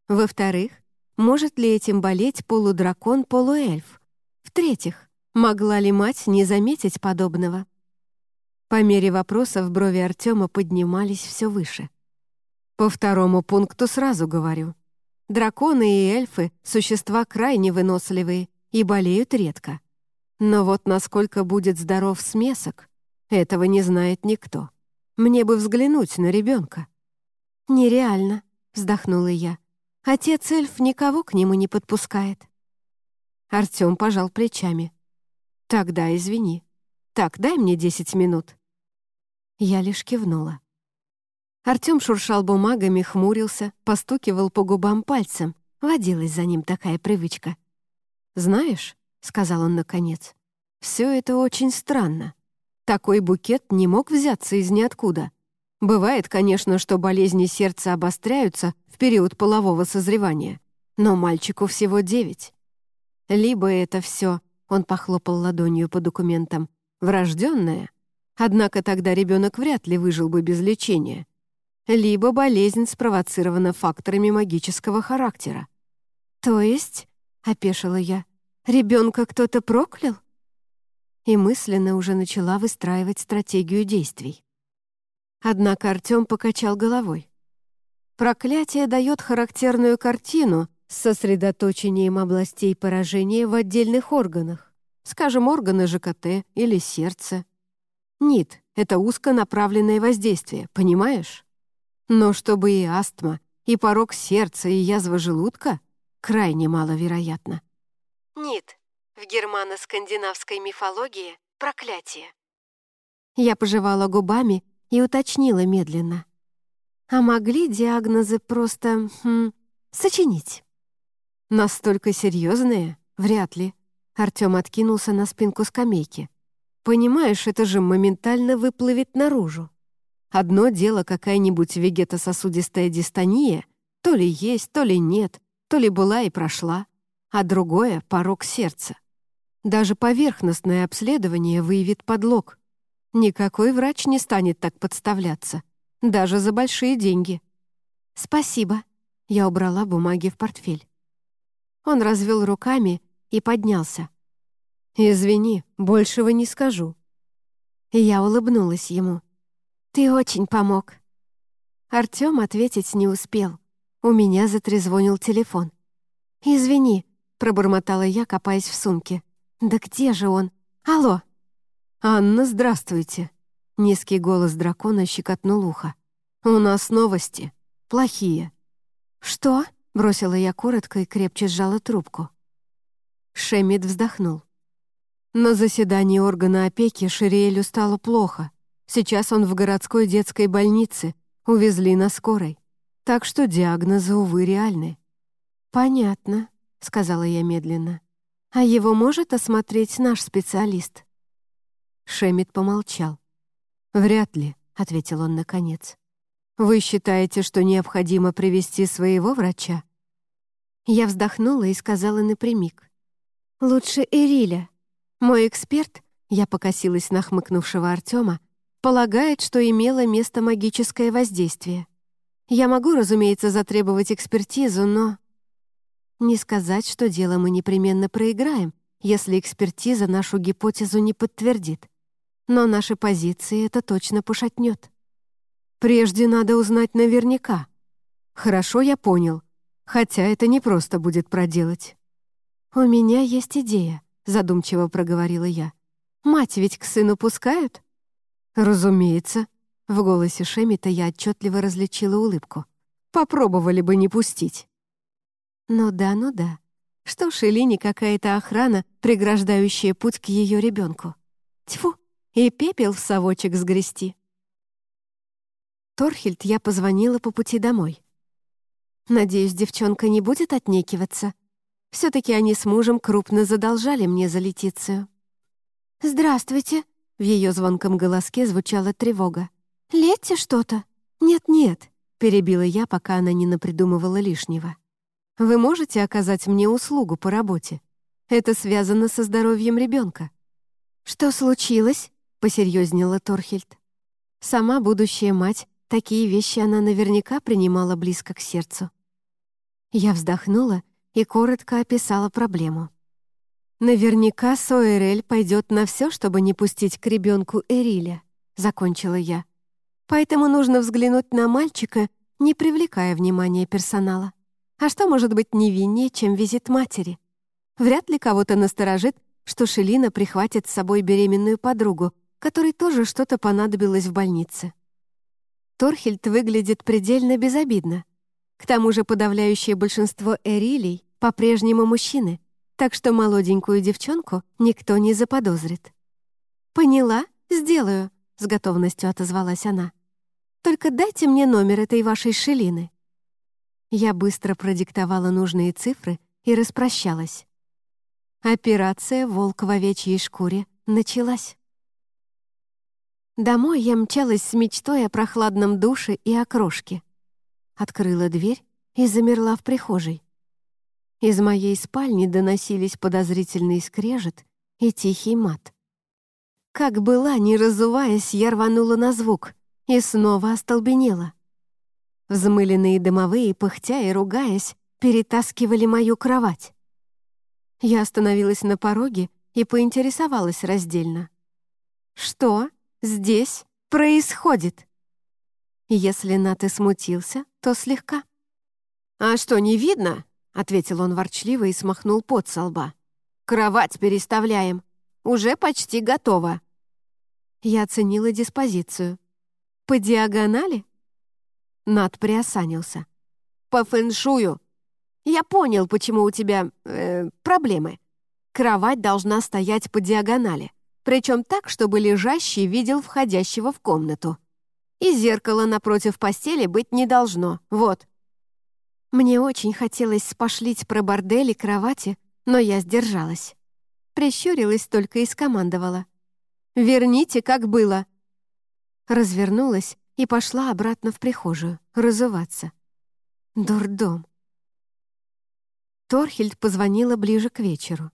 Во-вторых, может ли этим болеть полудракон-полуэльф? В-третьих, могла ли мать не заметить подобного? По мере вопросов брови Артема поднимались все выше. По второму пункту сразу говорю. Драконы и эльфы — существа крайне выносливые и болеют редко. Но вот насколько будет здоров смесок, этого не знает никто. Мне бы взглянуть на ребенка. «Нереально», — вздохнула я. «Отец эльф никого к нему не подпускает». Артём пожал плечами. «Тогда извини. Так, дай мне десять минут». Я лишь кивнула. Артём шуршал бумагами, хмурился, постукивал по губам пальцем. Водилась за ним такая привычка. «Знаешь», — сказал он наконец, — «всё это очень странно. Такой букет не мог взяться из ниоткуда. Бывает, конечно, что болезни сердца обостряются в период полового созревания, но мальчику всего девять. Либо это все, он похлопал ладонью по документам, врожденное, однако тогда ребенок вряд ли выжил бы без лечения, либо болезнь спровоцирована факторами магического характера. «То есть?» — опешила я. «Ребенка кто-то проклял?» И мысленно уже начала выстраивать стратегию действий. Однако Артём покачал головой. Проклятие дает характерную картину с сосредоточением областей поражения в отдельных органах, скажем, органы ЖКТ или сердце. НИТ — это узконаправленное воздействие, понимаешь? Но чтобы и астма, и порог сердца, и язва желудка — крайне маловероятно. НИТ в германо-скандинавской мифологии — проклятие. Я пожевала губами и уточнила медленно. А могли диагнозы просто... Хм, сочинить? Настолько серьезные? Вряд ли. Артем откинулся на спинку скамейки. Понимаешь, это же моментально выплывет наружу. Одно дело какая-нибудь вегетососудистая дистония, то ли есть, то ли нет, то ли была и прошла, а другое — порог сердца. Даже поверхностное обследование выявит подлог. Никакой врач не станет так подставляться, даже за большие деньги. «Спасибо», — я убрала бумаги в портфель. Он развел руками и поднялся. «Извини, большего не скажу». Я улыбнулась ему. «Ты очень помог». Артём ответить не успел. У меня затрезвонил телефон. «Извини», — пробормотала я, копаясь в сумке. «Да где же он? Алло!» «Анна, здравствуйте!» Низкий голос дракона щекотнул ухо. «У нас новости. Плохие». «Что?» — бросила я коротко и крепче сжала трубку. Шемид вздохнул. На заседании органа опеки Шириэлю стало плохо. Сейчас он в городской детской больнице, увезли на скорой. Так что диагнозы, увы, реальны. «Понятно», — сказала я медленно. «А его может осмотреть наш специалист?» Шемид помолчал. «Вряд ли», — ответил он наконец. «Вы считаете, что необходимо привести своего врача?» Я вздохнула и сказала напрямик. «Лучше Эриля. Мой эксперт, я покосилась на хмыкнувшего Артема, полагает, что имело место магическое воздействие. Я могу, разумеется, затребовать экспертизу, но... Не сказать, что дело мы непременно проиграем, если экспертиза нашу гипотезу не подтвердит. Но наши позиции это точно пошатнет. Прежде надо узнать наверняка. Хорошо, я понял. Хотя это не просто будет проделать. У меня есть идея задумчиво проговорила я. «Мать ведь к сыну пускают?» «Разумеется». В голосе Шемита я отчетливо различила улыбку. «Попробовали бы не пустить». «Ну да, ну да. Что ж, Элине какая-то охрана, преграждающая путь к ее ребенку. Тьфу, и пепел в совочек сгрести». Торхельд я позвонила по пути домой. «Надеюсь, девчонка не будет отнекиваться?» Все-таки они с мужем крупно задолжали мне за Летицию. «Здравствуйте!» — в ее звонком голоске звучала тревога. «Летте что-то?» «Нет-нет», — перебила я, пока она не напридумывала лишнего. «Вы можете оказать мне услугу по работе? Это связано со здоровьем ребенка». «Что случилось?» — посерьезнела Торхельд. Сама будущая мать, такие вещи она наверняка принимала близко к сердцу. Я вздохнула и коротко описала проблему. «Наверняка Соэрель пойдет на все, чтобы не пустить к ребенку Эриля», — закончила я. «Поэтому нужно взглянуть на мальчика, не привлекая внимания персонала. А что может быть невиннее, чем визит матери? Вряд ли кого-то насторожит, что Шелина прихватит с собой беременную подругу, которой тоже что-то понадобилось в больнице. Торхельд выглядит предельно безобидно. К тому же подавляющее большинство эрилей по-прежнему мужчины, так что молоденькую девчонку никто не заподозрит. «Поняла, сделаю», — с готовностью отозвалась она. «Только дайте мне номер этой вашей шелины». Я быстро продиктовала нужные цифры и распрощалась. Операция «Волк в овечьей шкуре» началась. Домой я мчалась с мечтой о прохладном душе и окрошке. Открыла дверь и замерла в прихожей. Из моей спальни доносились подозрительный скрежет и тихий мат. Как была, не разуваясь, я рванула на звук и снова остолбенела. Взмыленные домовые, пыхтя и ругаясь, перетаскивали мою кровать. Я остановилась на пороге и поинтересовалась раздельно. «Что здесь происходит?» Если Нат смутился, то слегка. «А что, не видно?» ответил он ворчливо и смахнул пот со лба. «Кровать переставляем. Уже почти готово». Я оценила диспозицию. «По диагонали?» Над приосанился. «По фэншую. Я понял, почему у тебя э, проблемы. Кровать должна стоять по диагонали, причем так, чтобы лежащий видел входящего в комнату. И зеркало напротив постели быть не должно. Вот, мне очень хотелось спошлить про бордель и кровати, но я сдержалась. Прищурилась только и скомандовала. «Верните, как было!» Развернулась и пошла обратно в прихожую, разуваться. Дурдом. Торхельд позвонила ближе к вечеру.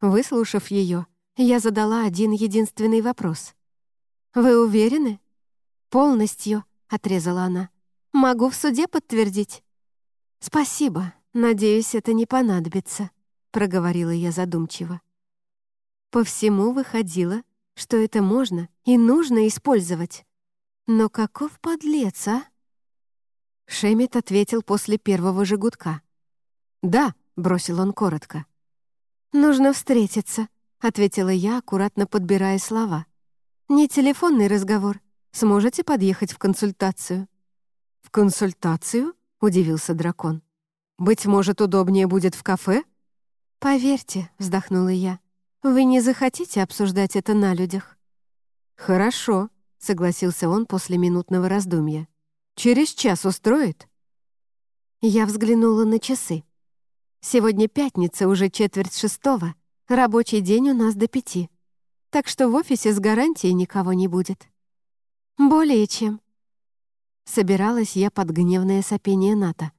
Выслушав ее, я задала один единственный вопрос. «Вы уверены?» «Полностью», — отрезала она. «Могу в суде подтвердить». «Спасибо», «Надеюсь, это не понадобится», — проговорила я задумчиво. По всему выходило, что это можно и нужно использовать. Но каков подлец, а? Шемет ответил после первого же. «Да», — бросил он коротко. «Нужно встретиться», — ответила я, аккуратно подбирая слова. «Не телефонный разговор. Сможете подъехать в консультацию?» «В консультацию?» — удивился дракон. «Быть может, удобнее будет в кафе?» «Поверьте», — вздохнула я, «вы не захотите обсуждать это на людях?» «Хорошо», — согласился он после минутного раздумья. «Через час устроит?» Я взглянула на часы. «Сегодня пятница, уже четверть шестого. Рабочий день у нас до пяти. Так что в офисе с гарантией никого не будет». «Более чем». Собиралась я под гневное сопение Ната.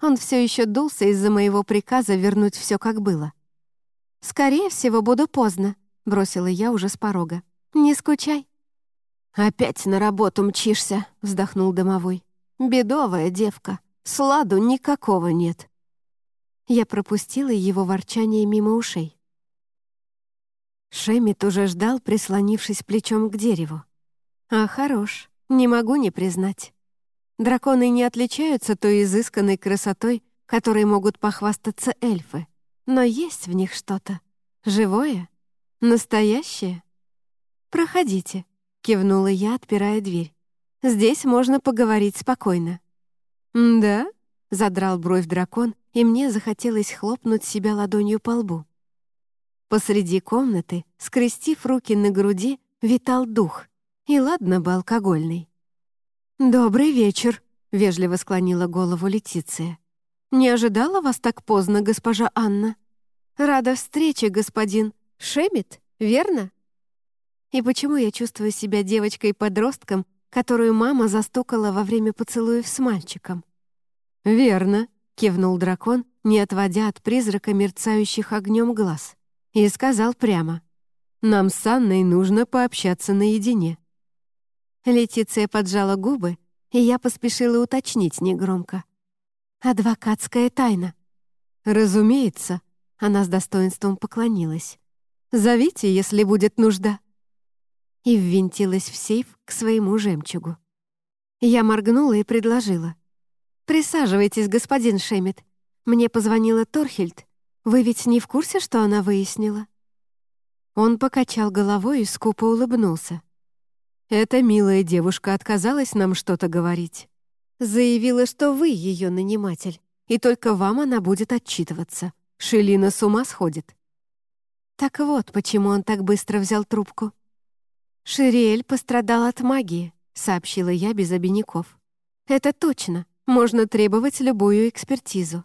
Он все еще дулся из-за моего приказа вернуть все как было. «Скорее всего, буду поздно», — бросила я уже с порога. «Не скучай». «Опять на работу мчишься», — вздохнул домовой. «Бедовая девка. Сладу никакого нет». Я пропустила его ворчание мимо ушей. Шемит уже ждал, прислонившись плечом к дереву. «А хорош, не могу не признать». Драконы не отличаются той изысканной красотой, которой могут похвастаться эльфы. Но есть в них что-то. Живое? Настоящее? «Проходите», — кивнула я, отпирая дверь. «Здесь можно поговорить спокойно». «Да?» — задрал бровь дракон, и мне захотелось хлопнуть себя ладонью по лбу. Посреди комнаты, скрестив руки на груди, витал дух. И ладно бы алкогольный. «Добрый вечер», — вежливо склонила голову Летиция. «Не ожидала вас так поздно, госпожа Анна? Рада встрече, господин Шемит, верно?» И почему я чувствую себя девочкой-подростком, которую мама застукала во время поцелуев с мальчиком? «Верно», — кивнул дракон, не отводя от призрака мерцающих огнем глаз, и сказал прямо. «Нам с Анной нужно пообщаться наедине». Летиция поджала губы, и я поспешила уточнить негромко. «Адвокатская тайна». «Разумеется», — она с достоинством поклонилась. «Зовите, если будет нужда». И ввинтилась в сейф к своему жемчугу. Я моргнула и предложила. «Присаживайтесь, господин Шемет. Мне позвонила Торхельд. Вы ведь не в курсе, что она выяснила?» Он покачал головой и скупо улыбнулся. Эта милая девушка отказалась нам что-то говорить. Заявила, что вы ее наниматель, и только вам она будет отчитываться. Шелина с ума сходит. Так вот, почему он так быстро взял трубку. «Шириэль пострадал от магии», — сообщила я без обиняков. «Это точно. Можно требовать любую экспертизу».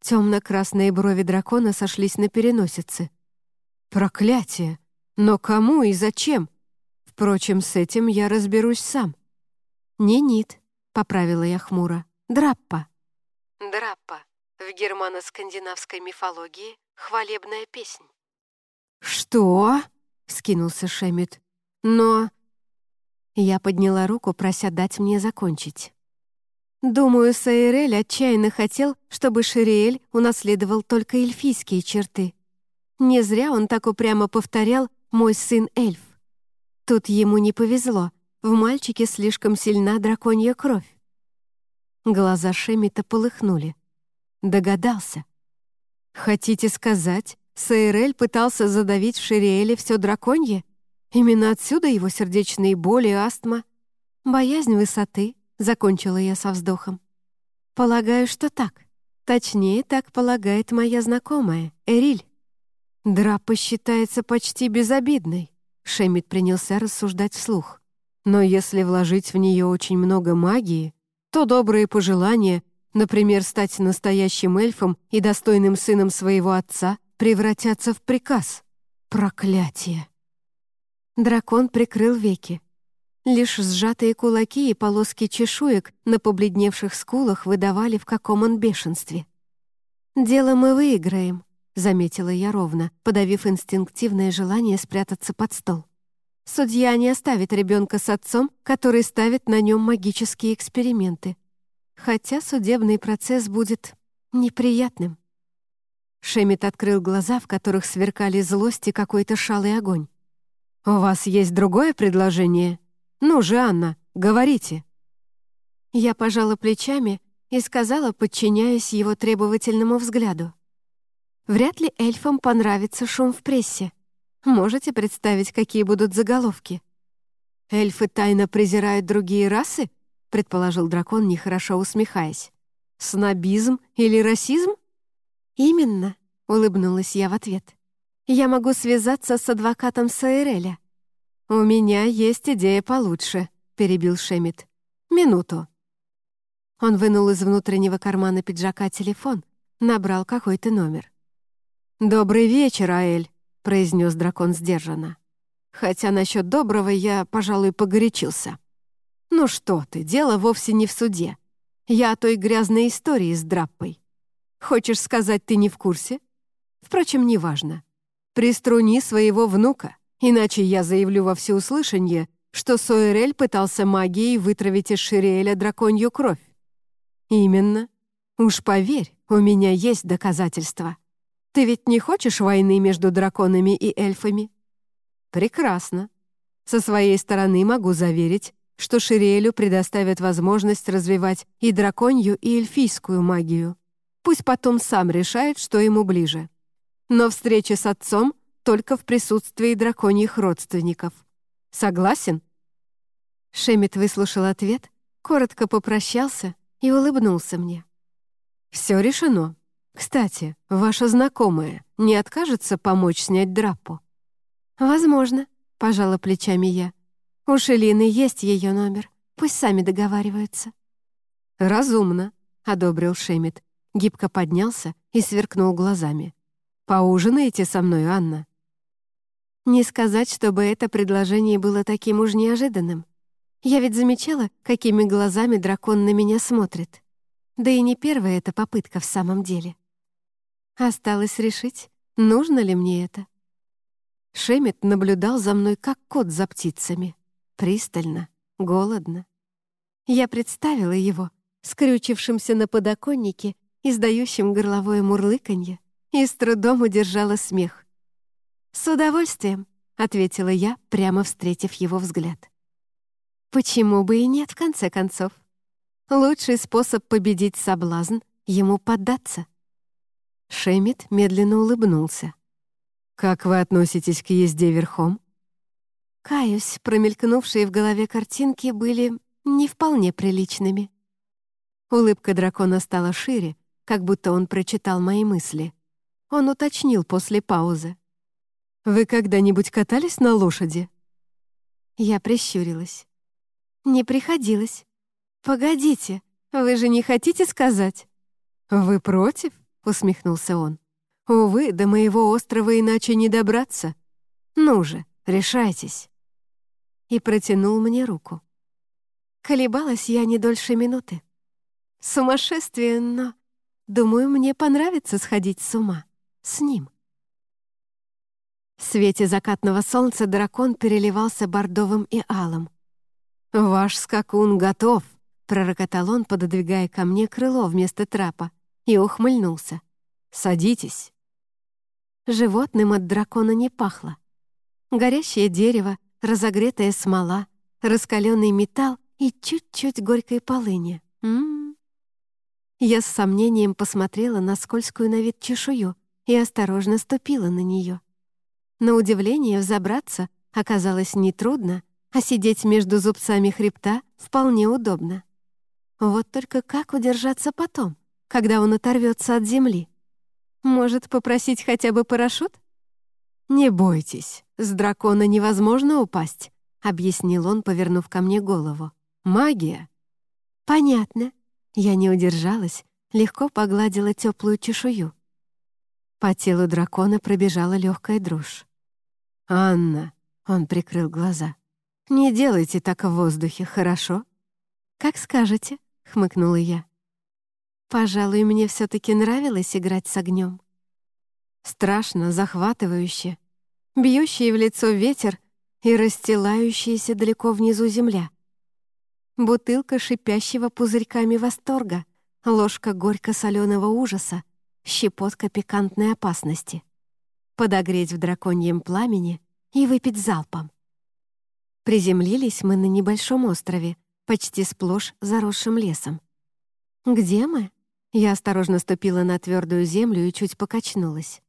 Темно-красные брови дракона сошлись на переносице. «Проклятие! Но кому и зачем?» Впрочем, с этим я разберусь сам. «Не Нит», — поправила я хмуро. «Драппа». «Драппа» в германо-скандинавской мифологии хвалебная песнь. «Что?» — вскинулся Шемит. «Но...» Я подняла руку, прося дать мне закончить. Думаю, Саирель отчаянно хотел, чтобы Шириэль унаследовал только эльфийские черты. Не зря он так упрямо повторял «мой сын эльф». Тут ему не повезло. В мальчике слишком сильна драконья кровь. Глаза Шемита полыхнули. Догадался. «Хотите сказать, Сейрель пытался задавить в Шириэле все драконье? Именно отсюда его сердечные боли и астма? Боязнь высоты?» — закончила я со вздохом. «Полагаю, что так. Точнее, так полагает моя знакомая, Эриль. Драпа считается почти безобидной. Шемит принялся рассуждать вслух. Но если вложить в нее очень много магии, то добрые пожелания, например, стать настоящим эльфом и достойным сыном своего отца, превратятся в приказ. Проклятие! Дракон прикрыл веки. Лишь сжатые кулаки и полоски чешуек на побледневших скулах выдавали, в каком он бешенстве. «Дело мы выиграем», — заметила я ровно, подавив инстинктивное желание спрятаться под стол. «Судья не оставит ребенка с отцом, который ставит на нем магические эксперименты. Хотя судебный процесс будет неприятным. Шемит открыл глаза, в которых сверкали злость и какой-то шалый огонь. «У вас есть другое предложение? Ну же, Анна, говорите!» Я пожала плечами и сказала, подчиняясь его требовательному взгляду. «Вряд ли эльфам понравится шум в прессе. Можете представить, какие будут заголовки?» «Эльфы тайно презирают другие расы?» — предположил дракон, нехорошо усмехаясь. «Снобизм или расизм?» «Именно», — улыбнулась я в ответ. «Я могу связаться с адвокатом Саэреля». «У меня есть идея получше», — перебил Шемит. «Минуту». Он вынул из внутреннего кармана пиджака телефон, набрал какой-то номер. «Добрый вечер, Аэль», — произнес дракон сдержанно. «Хотя насчет доброго я, пожалуй, погорячился». «Ну что ты, дело вовсе не в суде. Я о той грязной истории с Драппой. Хочешь сказать, ты не в курсе? Впрочем, неважно. Приструни своего внука, иначе я заявлю во всеуслышание, что Сойерель пытался магией вытравить из Шириэля драконью кровь. Именно. Уж поверь, у меня есть доказательства. Ты ведь не хочешь войны между драконами и эльфами? Прекрасно. Со своей стороны могу заверить, что Шириэлю предоставят возможность развивать и драконью, и эльфийскую магию. Пусть потом сам решает, что ему ближе. Но встреча с отцом только в присутствии драконьих родственников. Согласен?» Шемит выслушал ответ, коротко попрощался и улыбнулся мне. «Все решено. Кстати, ваша знакомая не откажется помочь снять драпу?» «Возможно», — пожала плечами я. «У Шелины есть ее номер. Пусть сами договариваются». «Разумно», — одобрил Шемит гибко поднялся и сверкнул глазами. «Поужинаете со мной, Анна?» Не сказать, чтобы это предложение было таким уж неожиданным. Я ведь замечала, какими глазами дракон на меня смотрит. Да и не первая эта попытка в самом деле. Осталось решить, нужно ли мне это. Шемет наблюдал за мной, как кот за птицами. Пристально, голодно. Я представила его, скрючившимся на подоконнике издающим горловое мурлыканье, и с трудом удержала смех. «С удовольствием», — ответила я, прямо встретив его взгляд. «Почему бы и нет, в конце концов? Лучший способ победить соблазн — ему поддаться». Шемит медленно улыбнулся. «Как вы относитесь к езде верхом?» Каюсь, промелькнувшие в голове картинки были не вполне приличными. Улыбка дракона стала шире, как будто он прочитал мои мысли. Он уточнил после паузы. «Вы когда-нибудь катались на лошади?» Я прищурилась. «Не приходилось. Погодите, вы же не хотите сказать?» «Вы против?» — усмехнулся он. «Увы, до моего острова иначе не добраться. Ну же, решайтесь». И протянул мне руку. Колебалась я не дольше минуты. Сумасшествие, но Думаю, мне понравится сходить с ума. С ним. В свете закатного солнца дракон переливался бордовым и алым. «Ваш скакун готов!» — пророкотал он, пододвигая ко мне крыло вместо трапа, и ухмыльнулся. «Садитесь!» Животным от дракона не пахло. Горящее дерево, разогретая смола, раскаленный металл и чуть-чуть горькой полыни. М -м -м. Я с сомнением посмотрела на скользкую на вид чешую и осторожно ступила на нее. На удивление взобраться оказалось нетрудно, а сидеть между зубцами хребта вполне удобно. Вот только как удержаться потом, когда он оторвется от земли? Может, попросить хотя бы парашют? «Не бойтесь, с дракона невозможно упасть», — объяснил он, повернув ко мне голову. «Магия». «Понятно», я не удержалась, легко погладила теплую чешую. По телу дракона пробежала легкая дрожь. «Анна!» — он прикрыл глаза. «Не делайте так в воздухе, хорошо?» «Как скажете», — хмыкнула я. «Пожалуй, мне все таки нравилось играть с огнем. Страшно, захватывающе, бьющий в лицо ветер и расстилающаяся далеко внизу земля бутылка шипящего пузырьками восторга, ложка горько-соленого ужаса, щепотка пикантной опасности. Подогреть в драконьем пламени и выпить залпом. Приземлились мы на небольшом острове, почти сплошь заросшим лесом. «Где мы?» Я осторожно ступила на твердую землю и чуть покачнулась.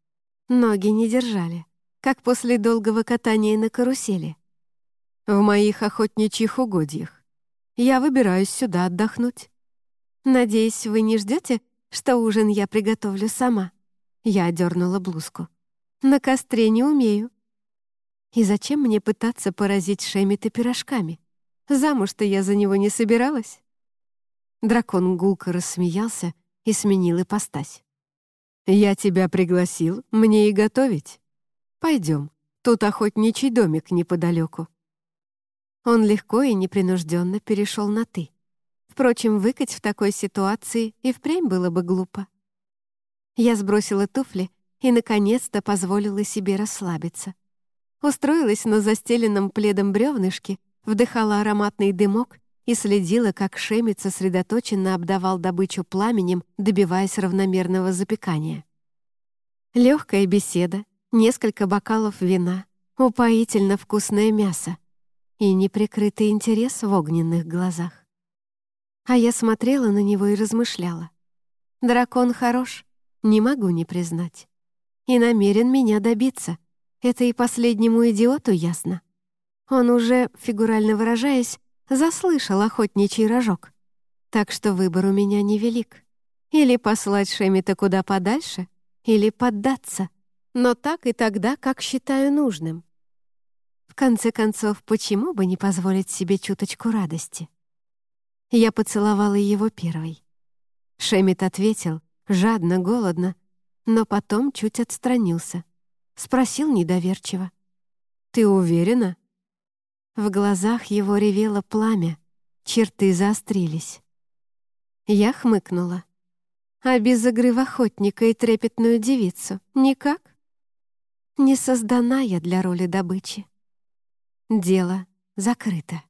Ноги не держали, как после долгого катания на карусели. В моих охотничьих угодьях. Я выбираюсь сюда отдохнуть. Надеюсь, вы не ждете, что ужин я приготовлю сама. Я одернула блузку. На костре не умею. И зачем мне пытаться поразить Шемита пирожками? Замуж-то я за него не собиралась. Дракон гулко рассмеялся и сменил ипостась. «Я тебя пригласил, мне и готовить. Пойдем, тут охотничий домик неподалеку». Он легко и непринужденно перешел на «ты». Впрочем, выкать в такой ситуации и впрямь было бы глупо. Я сбросила туфли и, наконец-то, позволила себе расслабиться. Устроилась на застеленном пледом бревнышке, вдыхала ароматный дымок и следила, как Шемец сосредоточенно обдавал добычу пламенем, добиваясь равномерного запекания. Легкая беседа, несколько бокалов вина, упоительно вкусное мясо и неприкрытый интерес в огненных глазах. А я смотрела на него и размышляла. Дракон хорош, не могу не признать. И намерен меня добиться. Это и последнему идиоту ясно. Он уже, фигурально выражаясь, заслышал охотничий рожок. Так что выбор у меня невелик. Или послать Шемита куда подальше, или поддаться. Но так и тогда, как считаю нужным. В конце концов, почему бы не позволить себе чуточку радости? Я поцеловала его первой. Шемит ответил, жадно, голодно, но потом чуть отстранился. Спросил недоверчиво. «Ты уверена?» В глазах его ревело пламя, черты заострились. Я хмыкнула. А без игры охотника и трепетную девицу никак? Не создана я для роли добычи. Дело закрыто.